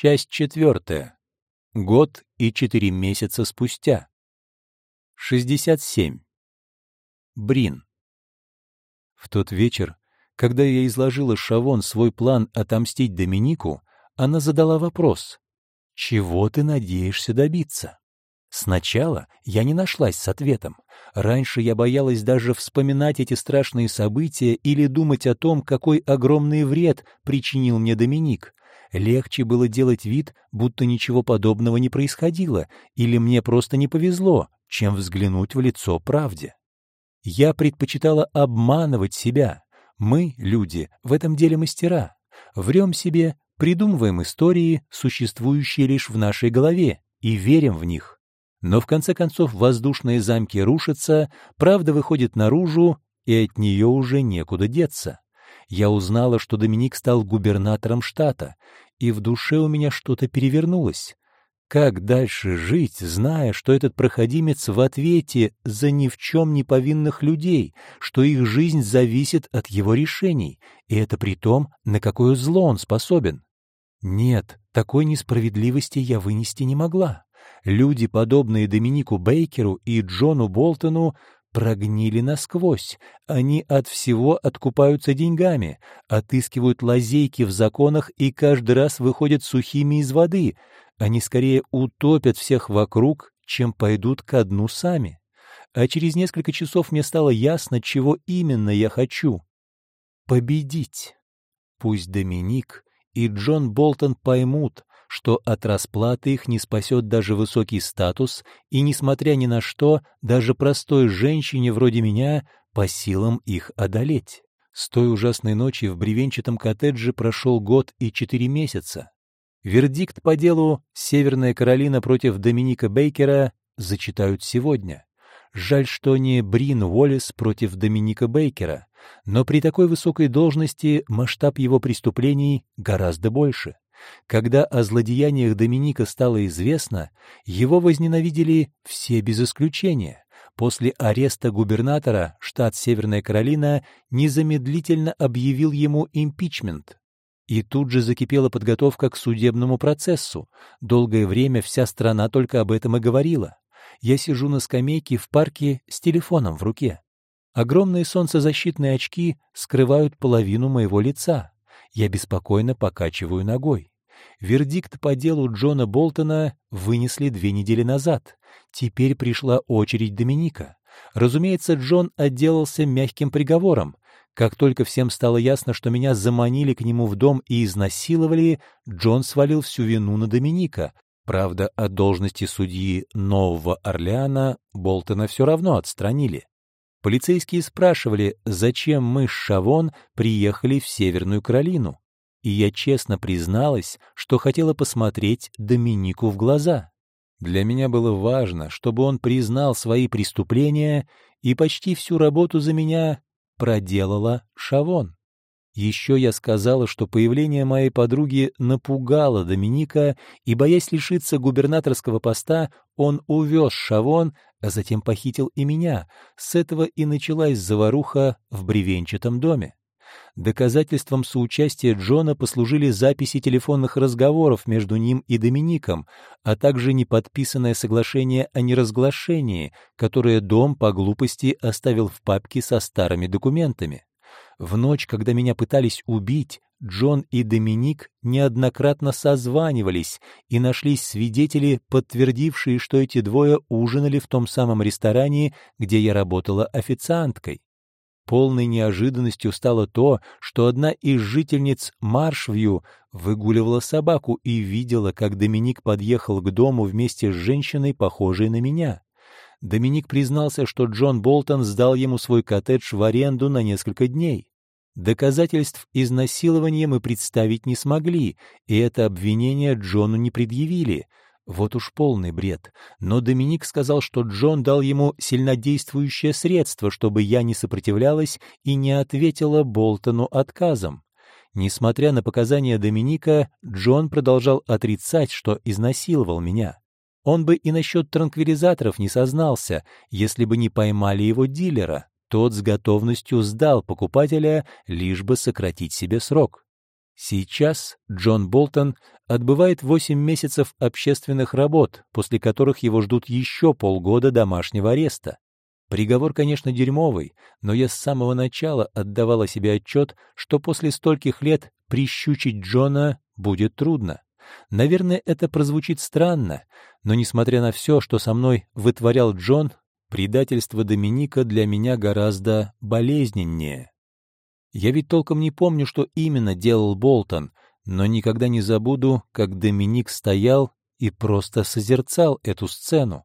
Часть четвертая. Год и четыре месяца спустя. 67. Брин. В тот вечер, когда я изложила Шавон свой план отомстить Доминику, она задала вопрос. «Чего ты надеешься добиться?» Сначала я не нашлась с ответом. Раньше я боялась даже вспоминать эти страшные события или думать о том, какой огромный вред причинил мне Доминик. Легче было делать вид, будто ничего подобного не происходило, или мне просто не повезло, чем взглянуть в лицо правде. Я предпочитала обманывать себя. Мы, люди, в этом деле мастера. Врем себе, придумываем истории, существующие лишь в нашей голове, и верим в них. Но в конце концов воздушные замки рушатся, правда выходит наружу, и от нее уже некуда деться. Я узнала, что Доминик стал губернатором штата, и в душе у меня что-то перевернулось. Как дальше жить, зная, что этот проходимец в ответе за ни в чем не повинных людей, что их жизнь зависит от его решений, и это при том, на какое зло он способен? Нет, такой несправедливости я вынести не могла. Люди, подобные Доминику Бейкеру и Джону Болтону, прогнили насквозь. Они от всего откупаются деньгами, отыскивают лазейки в законах и каждый раз выходят сухими из воды. Они скорее утопят всех вокруг, чем пойдут ко дну сами. А через несколько часов мне стало ясно, чего именно я хочу. Победить. Пусть Доминик и Джон Болтон поймут, что от расплаты их не спасет даже высокий статус, и, несмотря ни на что, даже простой женщине вроде меня по силам их одолеть. С той ужасной ночи в бревенчатом коттедже прошел год и четыре месяца. Вердикт по делу «Северная Каролина против Доминика Бейкера» зачитают сегодня. Жаль, что не Брин Уоллес против Доминика Бейкера, но при такой высокой должности масштаб его преступлений гораздо больше. Когда о злодеяниях Доминика стало известно, его возненавидели все без исключения. После ареста губернатора штат Северная Каролина незамедлительно объявил ему импичмент. И тут же закипела подготовка к судебному процессу. Долгое время вся страна только об этом и говорила. Я сижу на скамейке в парке с телефоном в руке. Огромные солнцезащитные очки скрывают половину моего лица. Я беспокойно покачиваю ногой. Вердикт по делу Джона Болтона вынесли две недели назад. Теперь пришла очередь Доминика. Разумеется, Джон отделался мягким приговором. Как только всем стало ясно, что меня заманили к нему в дом и изнасиловали, Джон свалил всю вину на Доминика. Правда, от должности судьи Нового Орлеана Болтона все равно отстранили. Полицейские спрашивали, зачем мы с Шавон приехали в Северную Каролину. И я честно призналась, что хотела посмотреть Доминику в глаза. Для меня было важно, чтобы он признал свои преступления, и почти всю работу за меня проделала Шавон. Еще я сказала, что появление моей подруги напугало Доминика, и, боясь лишиться губернаторского поста, он увез Шавон, а затем похитил и меня. С этого и началась заваруха в бревенчатом доме. Доказательством соучастия Джона послужили записи телефонных разговоров между ним и Домиником, а также неподписанное соглашение о неразглашении, которое дом по глупости оставил в папке со старыми документами. В ночь, когда меня пытались убить, Джон и Доминик неоднократно созванивались, и нашлись свидетели, подтвердившие, что эти двое ужинали в том самом ресторане, где я работала официанткой. Полной неожиданностью стало то, что одна из жительниц Маршвью выгуливала собаку и видела, как Доминик подъехал к дому вместе с женщиной, похожей на меня. Доминик признался, что Джон Болтон сдал ему свой коттедж в аренду на несколько дней. Доказательств изнасилования мы представить не смогли, и это обвинение Джону не предъявили. Вот уж полный бред. Но Доминик сказал, что Джон дал ему сильнодействующее средство, чтобы я не сопротивлялась и не ответила Болтону отказом. Несмотря на показания Доминика, Джон продолжал отрицать, что изнасиловал меня. Он бы и насчет транквилизаторов не сознался, если бы не поймали его дилера. Тот с готовностью сдал покупателя, лишь бы сократить себе срок. Сейчас Джон Болтон отбывает 8 месяцев общественных работ, после которых его ждут еще полгода домашнего ареста. Приговор, конечно, дерьмовый, но я с самого начала отдавала себе отчет, что после стольких лет прищучить Джона будет трудно. Наверное, это прозвучит странно, но, несмотря на все, что со мной вытворял Джон, предательство Доминика для меня гораздо болезненнее. Я ведь толком не помню, что именно делал Болтон, но никогда не забуду, как Доминик стоял и просто созерцал эту сцену.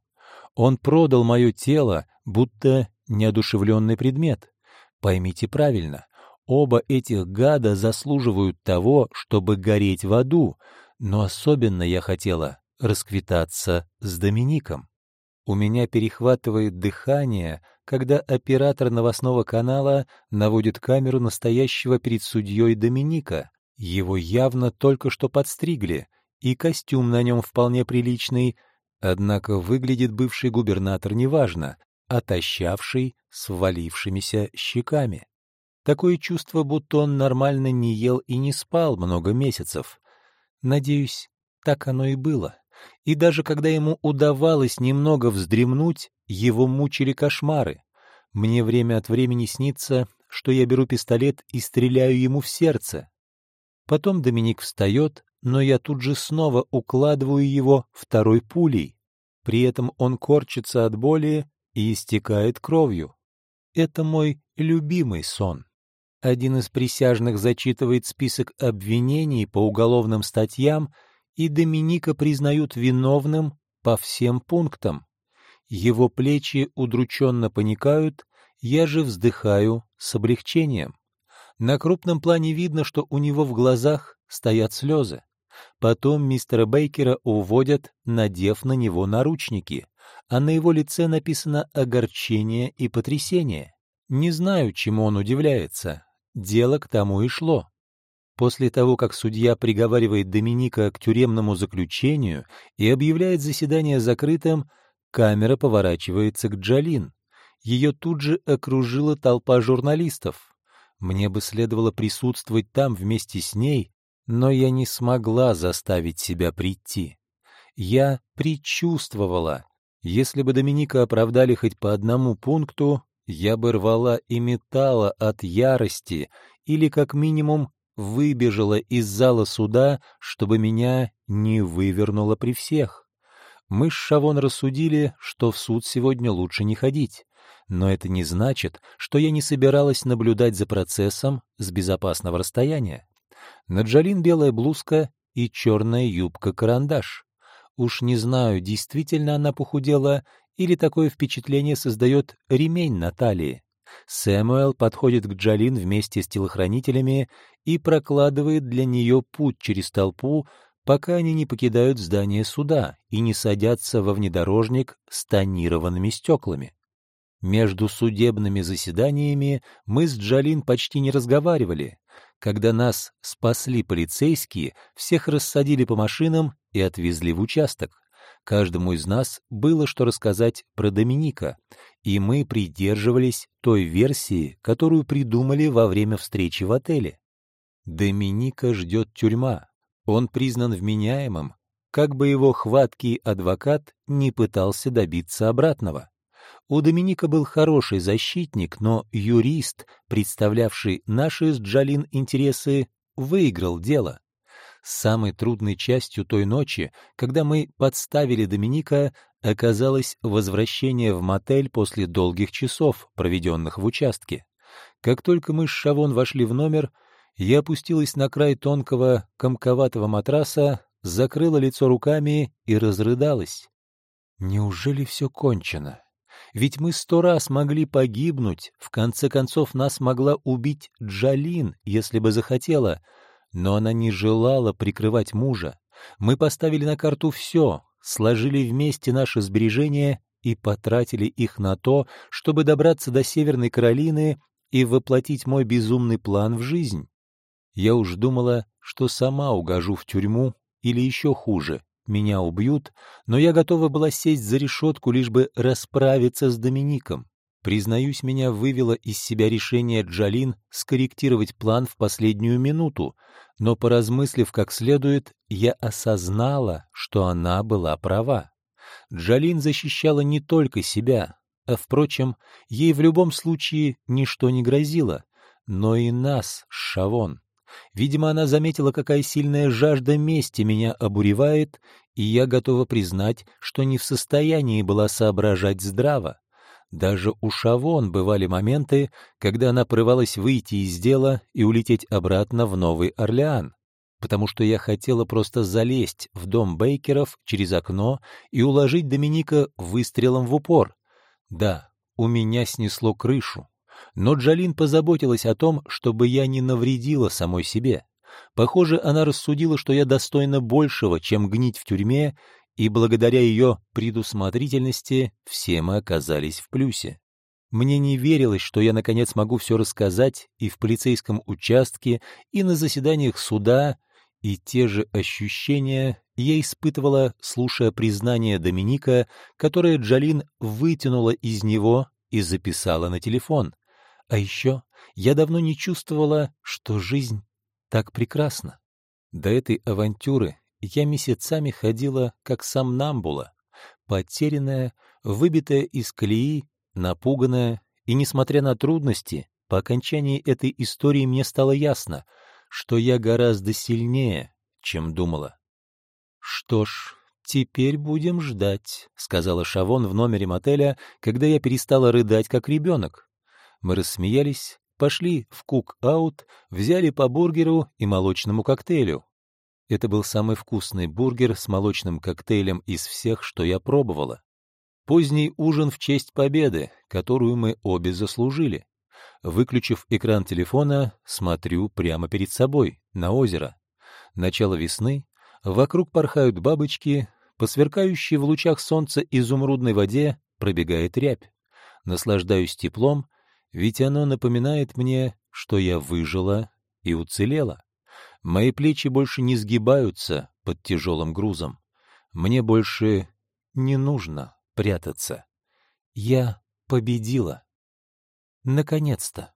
Он продал мое тело, будто неодушевленный предмет. Поймите правильно, оба этих гада заслуживают того, чтобы гореть в аду, но особенно я хотела расквитаться с Домиником. У меня перехватывает дыхание, когда оператор новостного канала наводит камеру настоящего перед судьей Доминика. Его явно только что подстригли, и костюм на нем вполне приличный, однако выглядит бывший губернатор неважно, отощавший с валившимися щеками. Такое чувство, будто он нормально не ел и не спал много месяцев. Надеюсь, так оно и было. И даже когда ему удавалось немного вздремнуть, его мучили кошмары. Мне время от времени снится, что я беру пистолет и стреляю ему в сердце. Потом Доминик встает, но я тут же снова укладываю его второй пулей. При этом он корчится от боли и истекает кровью. Это мой любимый сон. Один из присяжных зачитывает список обвинений по уголовным статьям, и Доминика признают виновным по всем пунктам. Его плечи удрученно паникают, я же вздыхаю с облегчением. На крупном плане видно, что у него в глазах стоят слезы. Потом мистера Бейкера уводят, надев на него наручники, а на его лице написано огорчение и потрясение. Не знаю, чему он удивляется, Дело к тому и шло. После того, как судья приговаривает Доминика к тюремному заключению и объявляет заседание закрытым, камера поворачивается к Джалин. Ее тут же окружила толпа журналистов. Мне бы следовало присутствовать там вместе с ней, но я не смогла заставить себя прийти. Я предчувствовала, если бы Доминика оправдали хоть по одному пункту, я бы рвала и метала от ярости или, как минимум, выбежала из зала суда, чтобы меня не вывернуло при всех. Мы с Шавон рассудили, что в суд сегодня лучше не ходить, но это не значит, что я не собиралась наблюдать за процессом с безопасного расстояния. На Джалин белая блузка и черная юбка-карандаш. Уж не знаю, действительно она похудела или такое впечатление создает ремень на талии. Сэмуэл подходит к Джалин вместе с телохранителями и прокладывает для нее путь через толпу, пока они не покидают здание суда и не садятся во внедорожник с тонированными стеклами. Между судебными заседаниями мы с Джалин почти не разговаривали. Когда нас спасли полицейские, всех рассадили по машинам и отвезли в участок. Каждому из нас было что рассказать про Доминика, и мы придерживались той версии, которую придумали во время встречи в отеле. Доминика ждет тюрьма. Он признан вменяемым, как бы его хваткий адвокат не пытался добиться обратного. У Доминика был хороший защитник, но юрист, представлявший наши с Джалин интересы, выиграл дело. Самой трудной частью той ночи, когда мы подставили Доминика, оказалось возвращение в мотель после долгих часов, проведенных в участке. Как только мы с Шавон вошли в номер, я опустилась на край тонкого, комковатого матраса, закрыла лицо руками и разрыдалась. Неужели все кончено? Ведь мы сто раз могли погибнуть, в конце концов нас могла убить Джалин, если бы захотела — но она не желала прикрывать мужа. Мы поставили на карту все, сложили вместе наши сбережения и потратили их на то, чтобы добраться до Северной Каролины и воплотить мой безумный план в жизнь. Я уж думала, что сама угожу в тюрьму или еще хуже, меня убьют, но я готова была сесть за решетку, лишь бы расправиться с Домиником. Признаюсь, меня вывело из себя решение Джалин скорректировать план в последнюю минуту, но, поразмыслив как следует, я осознала, что она была права. Джалин защищала не только себя, а, впрочем, ей в любом случае ничто не грозило, но и нас, Шавон. Видимо, она заметила, какая сильная жажда мести меня обуревает, и я готова признать, что не в состоянии была соображать здраво. Даже у Шавон бывали моменты, когда она порывалась выйти из дела и улететь обратно в Новый Орлеан, потому что я хотела просто залезть в дом Бейкеров через окно и уложить Доминика выстрелом в упор. Да, у меня снесло крышу, но Джалин позаботилась о том, чтобы я не навредила самой себе. Похоже, она рассудила, что я достойна большего, чем гнить в тюрьме, и благодаря ее предусмотрительности все мы оказались в плюсе. Мне не верилось, что я наконец могу все рассказать и в полицейском участке, и на заседаниях суда, и те же ощущения я испытывала, слушая признание Доминика, которое Джалин вытянула из него и записала на телефон. А еще я давно не чувствовала, что жизнь так прекрасна. До этой авантюры я месяцами ходила, как сам Намбула, потерянная, выбитая из колеи, напуганная, и, несмотря на трудности, по окончании этой истории мне стало ясно, что я гораздо сильнее, чем думала. «Что ж, теперь будем ждать», — сказала Шавон в номере мотеля, когда я перестала рыдать, как ребенок. Мы рассмеялись, пошли в кук-аут, взяли по бургеру и молочному коктейлю. Это был самый вкусный бургер с молочным коктейлем из всех, что я пробовала. Поздний ужин в честь победы, которую мы обе заслужили. Выключив экран телефона, смотрю прямо перед собой, на озеро. Начало весны, вокруг порхают бабочки, по сверкающей в лучах солнца изумрудной воде пробегает рябь. Наслаждаюсь теплом ведь оно напоминает мне, что я выжила и уцелела. Мои плечи больше не сгибаются под тяжелым грузом. Мне больше не нужно прятаться. Я победила. Наконец-то.